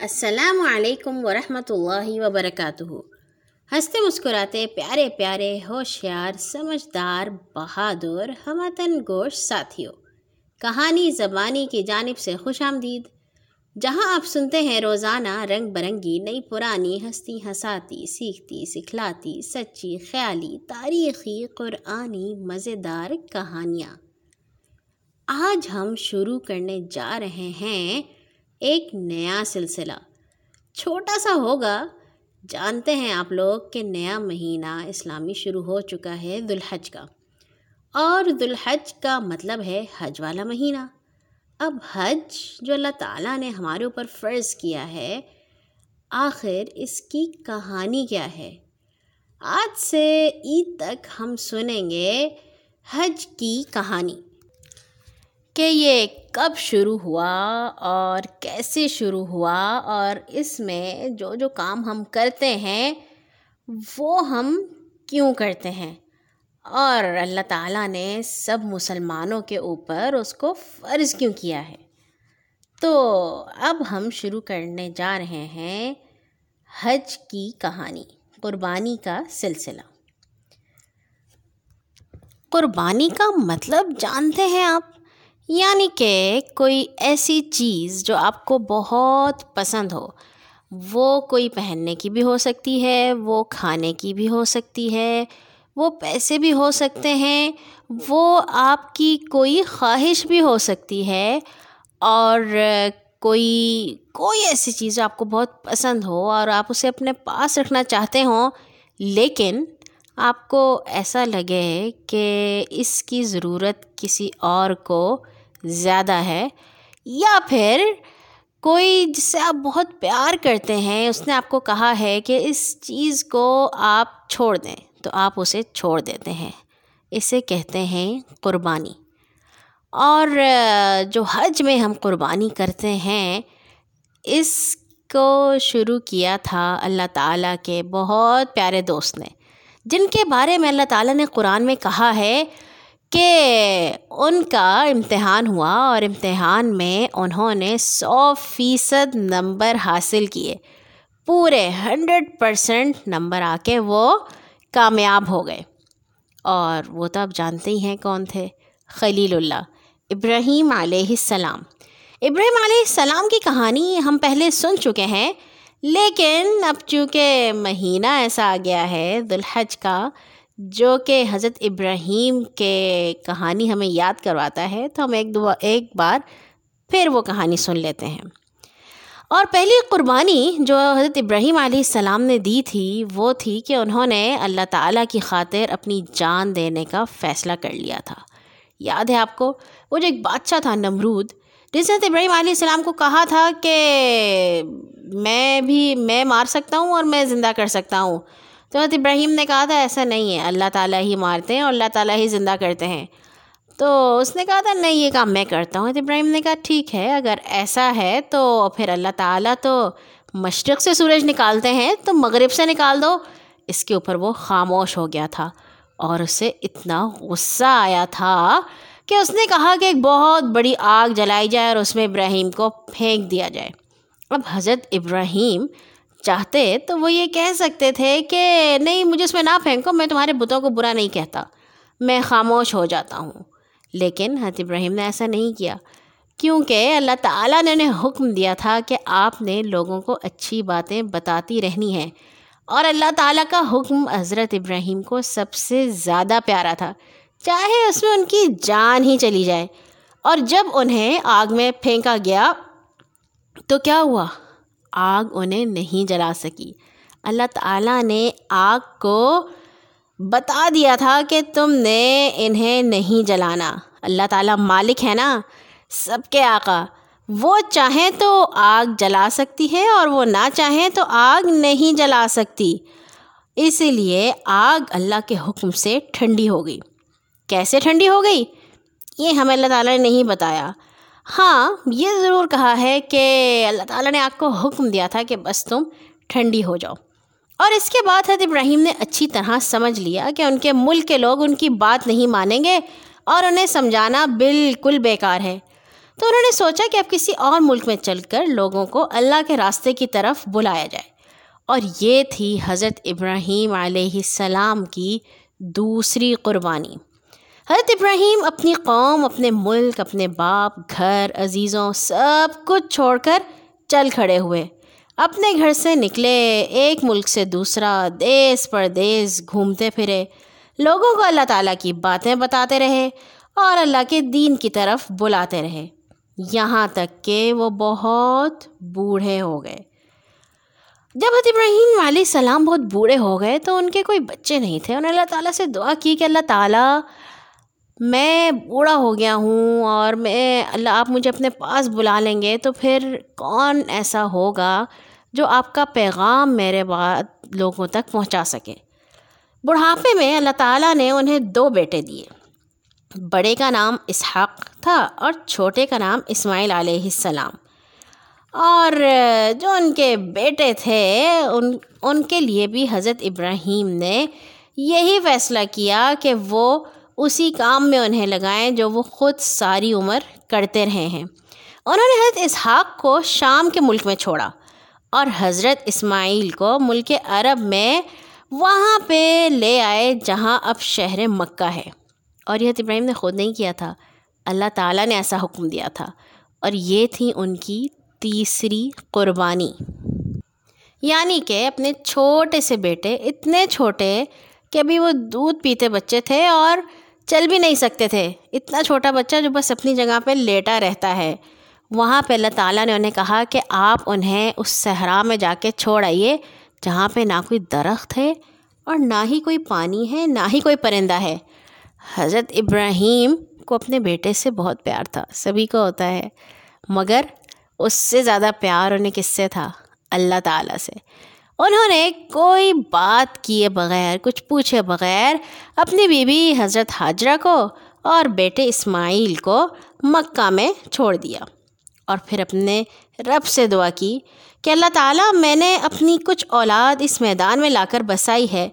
السلام علیکم ورحمۃ اللہ وبرکاتہ۔ ہنستے مسکراتے پیارے پیارے، ہوشیار، سمجھدار، بہادر ہمتن گوش ساتھیوں کہانی زبانی کی جانب سے خوش آمدید۔ جہاں آپ سنتے ہیں روزانہ رنگ برنگی، نئی پرانی ہستی ہساتی سیکھتی، سکھلاتی، سچی، خیالی، تاریخی، قرآنی، مزیدار کہانیاں۔ آج ہم شروع کرنے جا رہے ہیں ایک نیا سلسلہ۔ چھوٹا سا ہوگا۔ جانتے ہیں آپ لوگ کہ نیا مہینہ اسلامی شروع ہو چکا ہے ذوالحج کا۔ اور ذوالحج کا مطلب ہے حج والا مہینہ۔ اب حج جو اللہ تعالیٰ نے ہمارے اوپر فرض کیا ہے، آخر اس کی کہانی کیا ہے؟ آج سے عید تک ہم سنیں گے حج کی کہانی۔ کہ یہ کب شروع ہوا اور کیسے شروع ہوا اور اس میں جو جو کام ہم کرتے ہیں وہ ہم کیوں کرتے ہیں؟ اور اللہ تعالیٰ نے سب مسلمانوں کے اوپر اس کو فرض کیوں کیا ہے؟ تو اب ہم شروع کرنے جا رہے ہیں حج کی کہانی، قربانی کا سلسلہ۔ قربانی کا مطلب جانتے ہیں آپ؟ یعنی کہ کوئی ایسی چیز جو آپ کو بہت پسند ہو، وہ کوئی پہننے کی بھی ہو سکتی ہے، وہ کھانے کی بھی ہو سکتی ہے، وہ پیسے بھی ہو سکتے ہیں، وہ آپ کی کوئی خواہش بھی ہو سکتی ہے اور کوئی کوئی ایسی چیز جو آپ کو بہت پسند ہو اور آپ اسے اپنے پاس رکھنا چاہتے ہوں، لیکن آپ کو ایسا لگے کہ اس کی ضرورت کسی اور کو زیادہ ہے یا پھر کوئی جس سے آپ بہت پیار کرتے ہیں، اس نے آپ کو کہا ہے کہ اس چیز کو آپ چھوڑ دیں، تو آپ اسے چھوڑ دیتے ہیں۔ اسے کہتے ہیں قربانی۔ اور جو حج میں ہم قربانی کرتے ہیں، اس کو شروع کیا تھا اللہ تعالیٰ کے بہت پیارے دوست نے، جن کے بارے میں اللہ تعالیٰ نے قرآن میں کہا ہے کہ ان کا امتحان ہوا اور امتحان میں انہوں نے سو فیصد نمبر حاصل کیے۔ پورے ہنڈریڈ پرسنٹ نمبر آ کے وہ کامیاب ہو گئے۔ اور وہ تو آپ جانتے ہی ہیں کون تھے۔ خلیل اللہ، ابراہیم علیہ السلام۔ ابراہیم علیہ السلام کی کہانی ہم پہلے سن چکے ہیں، لیکن اب چونکہ مہینہ ایسا آ گیا ہے دلحج کا جو کہ حضرت ابراہیم کے کہانی ہمیں یاد کرواتا ہے، تو ہم ایک دو ایک بار پھر وہ کہانی سن لیتے ہیں۔ اور پہلی قربانی جو حضرت ابراہیم علیہ السلام نے دی تھی، وہ تھی کہ انہوں نے اللہ تعالیٰ کی خاطر اپنی جان دینے کا فیصلہ کر لیا تھا۔ یاد ہے آپ کو؟ وہ جو ایک بادشاہ تھا، نمرود، جس نے ابراہیم علیہ السلام کو کہا تھا کہ میں بھی میں مار سکتا ہوں اور میں زندہ کر سکتا ہوں۔ تو حضرت ابراہیم نے کہا تھا، ایسا نہیں ہے، اللہ تعالیٰ ہی مارتے ہیں اور اللہ تعالیٰ ہی زندہ کرتے ہیں۔ تو اس نے کہا تھا، نہیں، یہ کام میں کرتا ہوں۔ ابراہیم نے کہا، ٹھیک ہے، اگر ایسا ہے تو پھر اللہ تعالیٰ تو مشرق سے سورج نکالتے ہیں، تو مغرب سے نکال دو۔ اس کے اوپر وہ خاموش ہو گیا تھا اور اسے اتنا غصہ آیا تھا کہ اس نے کہا کہ ایک بہت بڑی آگ جلائی جائے اور اس میں ابراہیم کو پھینک دیا جائے۔ اب حضرت ابراہیم چاہتے تو وہ یہ کہہ سکتے تھے کہ نہیں، مجھے اس میں نہ پھینکو، میں تمہارے بتوں کو برا نہیں کہتا، میں خاموش ہو جاتا ہوں۔ لیکن حضرت ابراہیم نے ایسا نہیں کیا، کیونکہ اللہ تعالیٰ نے انہیں حکم دیا تھا کہ آپ نے لوگوں کو اچھی باتیں بتاتی رہنی ہیں۔ اور اللہ تعالیٰ کا حکم حضرت ابراہیم کو سب سے زیادہ پیارا تھا، چاہے اس میں ان کی جان ہی چلی جائے۔ اور جب انہیں آگ میں پھینکا گیا تو کیا ہوا؟ آگ انہیں نہیں جلا سکی۔ اللہ تعالیٰ نے آگ کو بتا دیا تھا کہ تم نے انہیں نہیں جلانا۔ اللہ تعالیٰ مالک ہے نا، سب کے آقا۔ وہ چاہیں تو آگ جلا سکتی ہے اور وہ نہ چاہیں تو آگ نہیں جلا سکتی۔ اسی لیے آگ اللہ کے حکم سے ٹھنڈی ہو گئی۔ کیسے ٹھنڈی ہو گئی؟ یہ ہمیں اللہ تعالیٰ نے نہیں بتایا۔ ہاں یہ ضرور کہا ہے کہ اللہ تعالیٰ نے آپ کو حکم دیا تھا کہ بس تم ٹھنڈی ہو جاؤ۔ اور اس کے بعد حضرت ابراہیم نے اچھی طرح سمجھ لیا کہ ان کے ملک کے لوگ ان کی بات نہیں مانیں گے اور انہیں سمجھانا بالکل بیکار ہے۔ تو انہوں نے سوچا کہ اب کسی اور ملک میں چل کر لوگوں کو اللہ کے راستے کی طرف بلایا جائے۔ اور یہ تھی حضرت ابراہیم علیہ السلام کی دوسری قربانی۔ حضرت ابراہیم اپنی قوم، اپنے ملک، اپنے باپ، گھر، عزیزوں، سب کچھ چھوڑ کر چل کھڑے ہوئے۔ اپنے گھر سے نکلے، ایک ملک سے دوسرا، دیس پردیس گھومتے پھرے۔ لوگوں کو اللہ تعالیٰ کی باتیں بتاتے رہے اور اللہ کے دین کی طرف بلاتے رہے۔ یہاں تک کہ وہ بہت بوڑھے ہو گئے۔ جب حضرت ابراہیم علیہ السلام بہت بوڑھے ہو گئے تو ان کے کوئی بچے نہیں تھے۔ انہوں نے اللہ تعالیٰ سے دعا کی کہ اللہ تعالیٰ میں بوڑھا ہو گیا ہوں اور میں اللہ، آپ مجھے اپنے پاس بلا لیں گے، تو پھر کون ایسا ہوگا جو آپ کا پیغام میرے بعد لوگوں تک پہنچا سکے؟ بڑھاپے میں اللہ تعالیٰ نے انہیں دو بیٹے دیے۔ بڑے کا نام اسحاق تھا اور چھوٹے کا نام اسماعیل علیہ السلام۔ اور جو ان کے بیٹے تھے، ان ان کے لیے بھی حضرت ابراہیم نے یہی فیصلہ کیا کہ وہ اسی کام میں انہیں لگائیں جو وہ خود ساری عمر کرتے رہے ہیں۔ انہوں نے حضرت اسحاق کو شام کے ملک میں چھوڑا اور حضرت اسماعیل کو ملک عرب میں وہاں پہ لے آئے جہاں اب شہر مکہ ہے۔ اور یہ ابراہیم نے خود نہیں کیا تھا۔ اللہ تعالیٰ نے ایسا حکم دیا تھا۔ اور یہ تھی ان کی تیسری قربانی۔ یعنی کہ اپنے چھوٹے سے بیٹے اتنے چھوٹے کہ ابھی وہ دودھ پیتے بچے تھے اور چل بھی نہیں سکتے تھے۔ اتنا چھوٹا بچہ جو بس اپنی جگہ پہ لیٹا رہتا ہے۔ وہاں پہ اللہ تعالیٰ نے انہیں کہا کہ آپ انہیں اس صحرا میں جا کے چھوڑ آئیے جہاں پہ نہ کوئی درخت ہے اور نہ ہی کوئی پانی ہے، نہ ہی کوئی پرندہ ہے۔ حضرت ابراہیم کو اپنے بیٹے سے بہت پیار تھا، سبھی کو ہوتا ہے۔ مگر اس سے زیادہ پیار انہیں کس سے تھا؟ اللہ تعالیٰ سے۔ انہوں نے کوئی بات کیے بغیر، کچھ پوچھے بغیر، اپنی بیوی حضرت حاجرہ کو اور بیٹے اسماعیل کو مکہ میں چھوڑ دیا اور پھر اپنے رب سے دعا کی کہ اللہ تعالیٰ میں نے اپنی کچھ اولاد اس میدان میں لا کر بسائی ہے،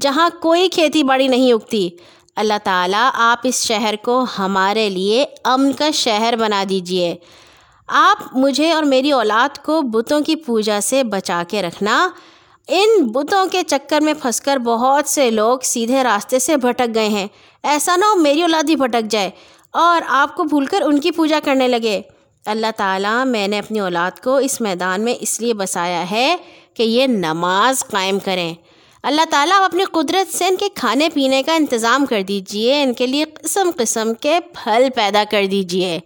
جہاں کوئی کھیتی باڑی نہیں اگتی۔ اللہ تعالیٰ آپ اس شہر کو ہمارے لیے امن کا شہر بنا دیجیے۔ آپ مجھے اور میری اولاد کو بتوں کی پوجا سے بچا کے رکھنا۔ ان بتوں کے چکر میں پھنس کر بہت سے لوگ سیدھے راستے سے بھٹک گئے ہیں۔ ایسا نہ ہو میری اولاد ہی بھٹک جائے اور آپ کو بھول کر ان کی پوجا کرنے لگے۔ اللہ تعالیٰ میں نے اپنی اولاد کو اس میدان میں اس لیے بسایا ہے کہ یہ نماز قائم کریں۔ اللہ تعالیٰ آپ اپنی قدرت سے ان کے کھانے پینے کا انتظام کر دیجیے۔ ان کے لیے قسم قسم کے پھل پیدا کر دیجیے۔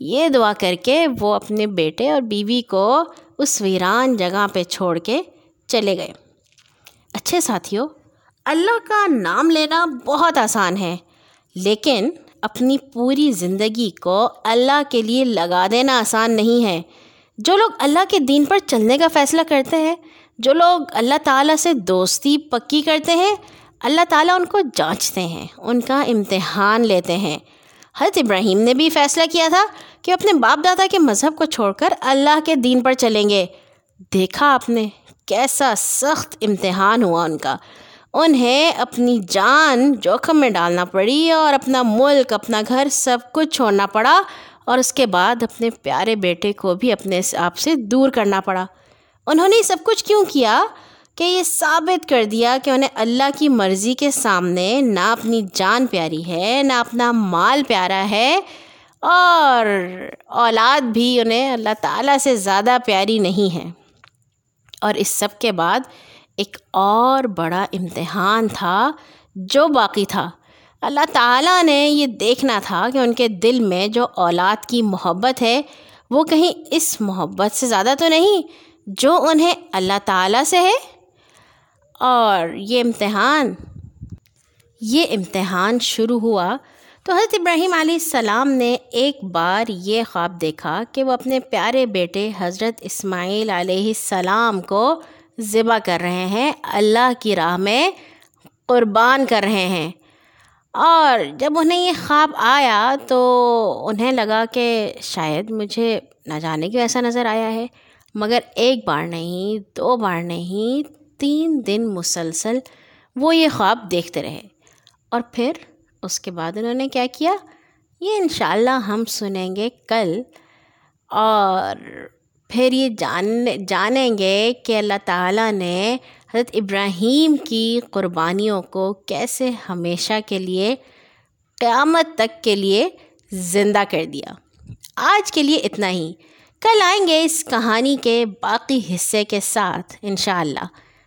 یہ دعا کر کے وہ اپنے بیٹے اور بیوی کو اس ویران جگہ پہ چھوڑ کے چلے گئے۔ اچھے ساتھیوں اللہ کا نام لینا بہت آسان ہے، لیکن اپنی پوری زندگی کو اللہ کے لیے لگا دینا آسان نہیں ہے۔ جو لوگ اللہ کے دین پر چلنے کا فیصلہ کرتے ہیں، جو لوگ اللہ تعالیٰ سے دوستی پکی کرتے ہیں، اللہ تعالیٰ ان کو جانچتے ہیں، ان کا امتحان لیتے ہیں۔ حضرت ابراہیم نے بھی فیصلہ کیا تھا کہ اپنے باپ دادا کے مذہب کو چھوڑ کر اللہ کے دین پر چلیں گے۔ دیکھا آپ نے کیسا سخت امتحان ہوا ان کا۔ انہیں اپنی جان جوخم میں ڈالنا پڑی اور اپنا ملک، اپنا گھر سب کچھ چھوڑنا پڑا اور اس کے بعد اپنے پیارے بیٹے کو بھی اپنے آپ سے دور کرنا پڑا۔ انہوں نے یہ سب کچھ کیوں کیا؟ کہ یہ ثابت کر دیا کہ انہیں اللہ کی مرضی کے سامنے نہ اپنی جان پیاری ہے، نہ اپنا مال پیارا ہے، اور اولاد بھی انہیں اللہ تعالیٰ سے زیادہ پیاری نہیں ہے۔ اور اس سب کے بعد ایک اور بڑا امتحان تھا جو باقی تھا۔ اللہ تعالیٰ نے یہ دیکھنا تھا کہ ان کے دل میں جو اولاد کی محبت ہے، وہ کہیں اس محبت سے زیادہ تو نہیں، جو انہیں اللہ تعالیٰ سے ہے۔ اور یہ امتحان یہ امتحان شروع ہوا تو حضرت ابراہیم علیہ السلام نے ایک بار یہ خواب دیکھا کہ وہ اپنے پیارے بیٹے حضرت اسماعیل علیہ السلام کو ذبح کر رہے ہیں، اللہ کی راہ میں قربان کر رہے ہیں۔ اور جب انہیں یہ خواب آیا تو انہیں لگا کہ شاید مجھے نہ جانے کی ایسا نظر آیا ہے۔ مگر ایک بار نہیں، دو بار نہیں تین دن مسلسل وہ یہ خواب دیکھتے رہے۔ اور پھر اس کے بعد انہوں نے کیا کیا؟ یہ انشاءاللہ ہم سنیں گے کل۔ اور پھر یہ جان، جانیں گے کہ اللہ تعالیٰ نے حضرت ابراہیم کی قربانیوں کو کیسے ہمیشہ کے لیے، قیامت تک کے لیے زندہ کر دیا۔ آج کے لیے اتنا ہی۔ کل آئیں گے اس کہانی کے باقی حصے کے ساتھ انشاءاللہ۔